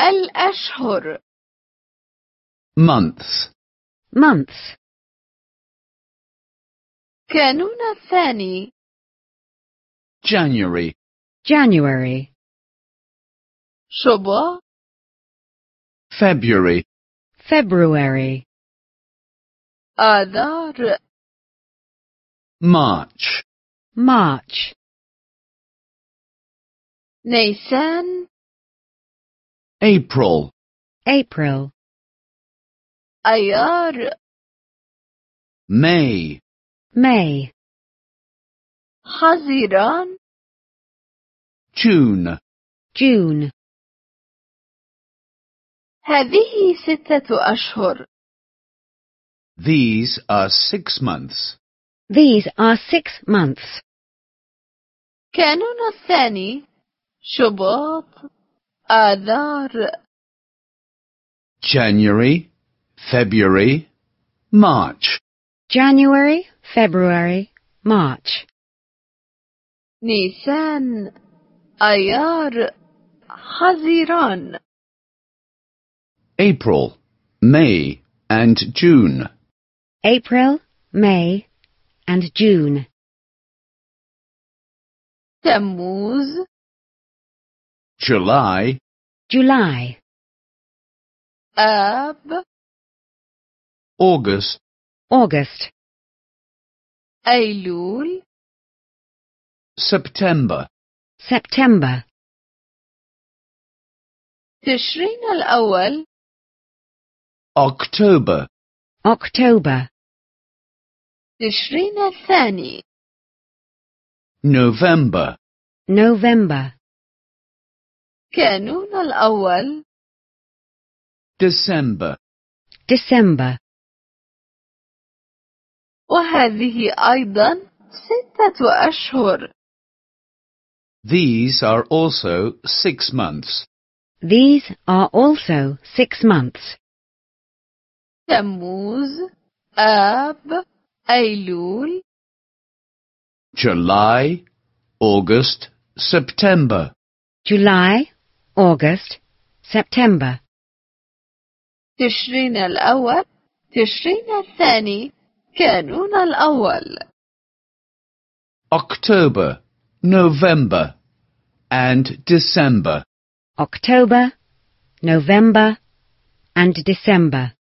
الأشهر months, months, كانون الثاني January, January, شباط February, February, آذار March, March, نيسان April, April, أيار May, May, حزيران June, June. هذه ستة أشهر These are six months. These are six months. كانون الثاني شباط آذار January, February, March, January, February, March, نيسان أيار حزيران April, May, and June. April, May, and June. تموز July, July, آب August, August, أيلول September, September, تشرين الأول October, October, تشرين الثاني November, November, كانون الأول December, December. وهذه أيضا ستة أشهر These are also six months. These are also six months. تموز آب أيلول July, August, September. July, August, September. تشرين الأول تشرين الثاني كانون الأول October, November, and December. October, November, and December.